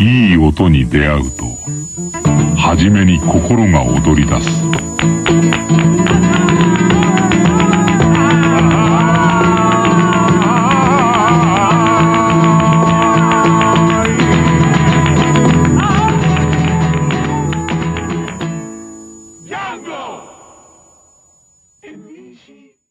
いい音に出会うと初めに心が躍り出す。ジン sheep.